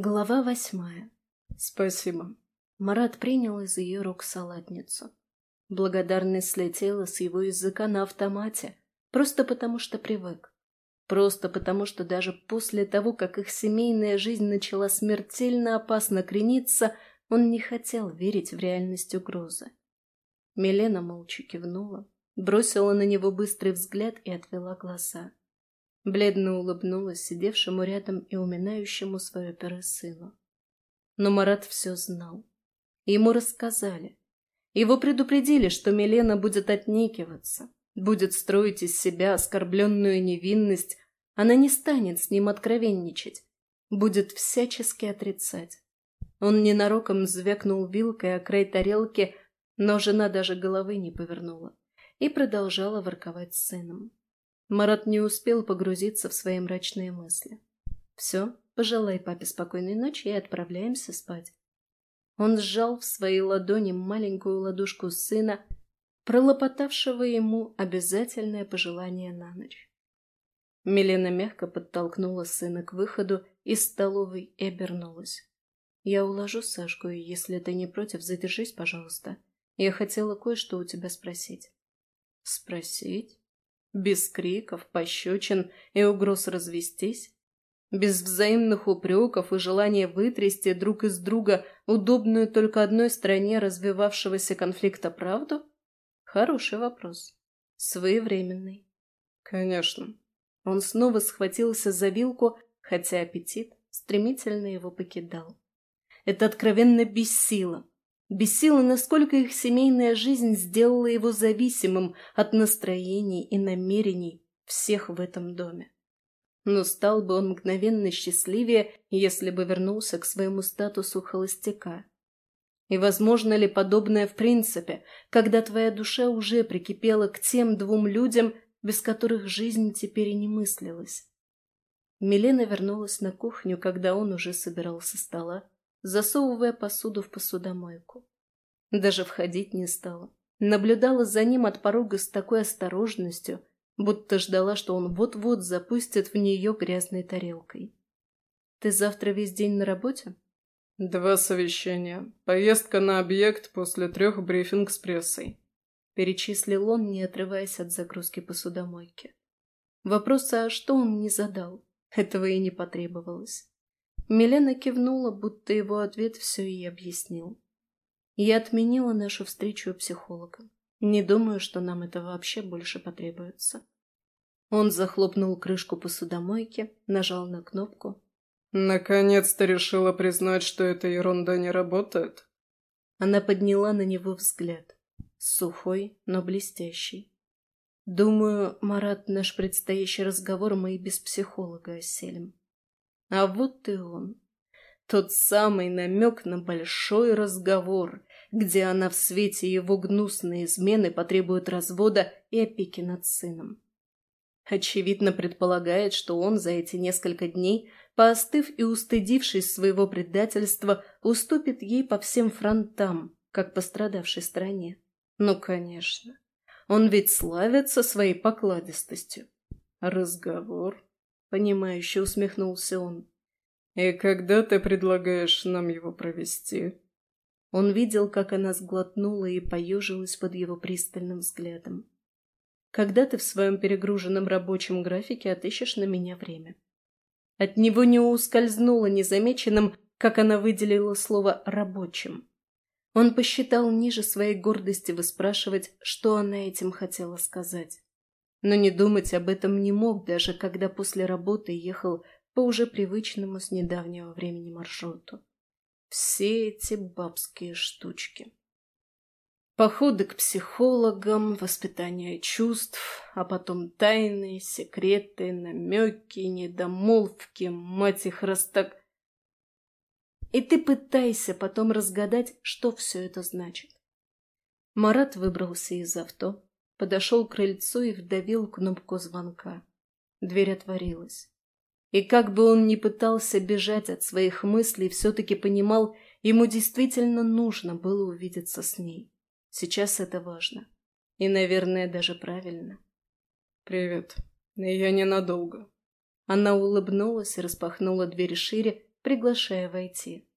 Глава восьмая. «Спасибо». Марат принял из ее рук салатницу. Благодарность слетела с его языка на автомате, просто потому что привык. Просто потому что даже после того, как их семейная жизнь начала смертельно опасно крениться, он не хотел верить в реальность угрозы. Милена молча кивнула, бросила на него быстрый взгляд и отвела глаза. Бледно улыбнулась сидевшему рядом и уминающему свое перо сыну. Но Марат все знал. Ему рассказали. Его предупредили, что Милена будет отнекиваться, будет строить из себя оскорбленную невинность, она не станет с ним откровенничать, будет всячески отрицать. Он ненароком звякнул вилкой о край тарелки, но жена даже головы не повернула и продолжала ворковать с сыном. Марат не успел погрузиться в свои мрачные мысли. «Все, пожелай папе спокойной ночи и отправляемся спать». Он сжал в своей ладони маленькую ладошку сына, пролопотавшего ему обязательное пожелание на ночь. Милена мягко подтолкнула сына к выходу из столовой и обернулась. «Я уложу Сашку, и если ты не против, задержись, пожалуйста. Я хотела кое-что у тебя спросить». «Спросить?» Без криков, пощечин и угроз развестись? Без взаимных упреков и желания вытрясти друг из друга удобную только одной стране развивавшегося конфликта правду? Хороший вопрос. Своевременный. Конечно. Он снова схватился за вилку, хотя аппетит стремительно его покидал. Это откровенно бессило. Бесило, насколько их семейная жизнь сделала его зависимым от настроений и намерений всех в этом доме. Но стал бы он мгновенно счастливее, если бы вернулся к своему статусу холостяка. И возможно ли подобное в принципе, когда твоя душа уже прикипела к тем двум людям, без которых жизнь теперь и не мыслилась? Милена вернулась на кухню, когда он уже собирал со стола, засовывая посуду в посудомойку. Даже входить не стала. Наблюдала за ним от порога с такой осторожностью, будто ждала, что он вот-вот запустит в нее грязной тарелкой. «Ты завтра весь день на работе?» «Два совещания. Поездка на объект после трех брифинг с прессой», — перечислил он, не отрываясь от загрузки посудомойки. Вопроса, что он не задал, этого и не потребовалось. Милена кивнула, будто его ответ все и объяснил. Я отменила нашу встречу у психолога. Не думаю, что нам это вообще больше потребуется. Он захлопнул крышку посудомойки, нажал на кнопку. «Наконец-то решила признать, что эта ерунда не работает?» Она подняла на него взгляд. Сухой, но блестящий. «Думаю, Марат, наш предстоящий разговор мы и без психолога оселим. А вот и он. Тот самый намек на большой разговор, где она в свете его гнусной измены потребует развода и опеки над сыном. Очевидно предполагает, что он за эти несколько дней, поостыв и устыдившись своего предательства, уступит ей по всем фронтам, как пострадавшей стране. Ну, конечно. Он ведь славится своей покладистостью. Разговор — понимающе усмехнулся он. «И когда ты предлагаешь нам его провести?» Он видел, как она сглотнула и поежилась под его пристальным взглядом. «Когда ты в своем перегруженном рабочем графике отыщешь на меня время?» От него не ускользнуло незамеченным, как она выделила слово «рабочим». Он посчитал ниже своей гордости выспрашивать, что она этим хотела сказать. Но не думать об этом не мог, даже когда после работы ехал по уже привычному с недавнего времени маршруту. Все эти бабские штучки. Походы к психологам, воспитание чувств, а потом тайны, секреты, намеки, недомолвки, мать их раз. И ты пытайся потом разгадать, что все это значит. Марат выбрался из авто, подошел к крыльцу и вдавил кнопку звонка. Дверь отворилась. И как бы он ни пытался бежать от своих мыслей, все-таки понимал, ему действительно нужно было увидеться с ней. Сейчас это важно. И, наверное, даже правильно. «Привет. Я ненадолго». Она улыбнулась и распахнула дверь шире, приглашая войти.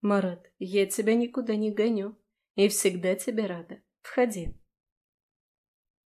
«Марат, я тебя никуда не гоню и всегда тебе рада. Входи».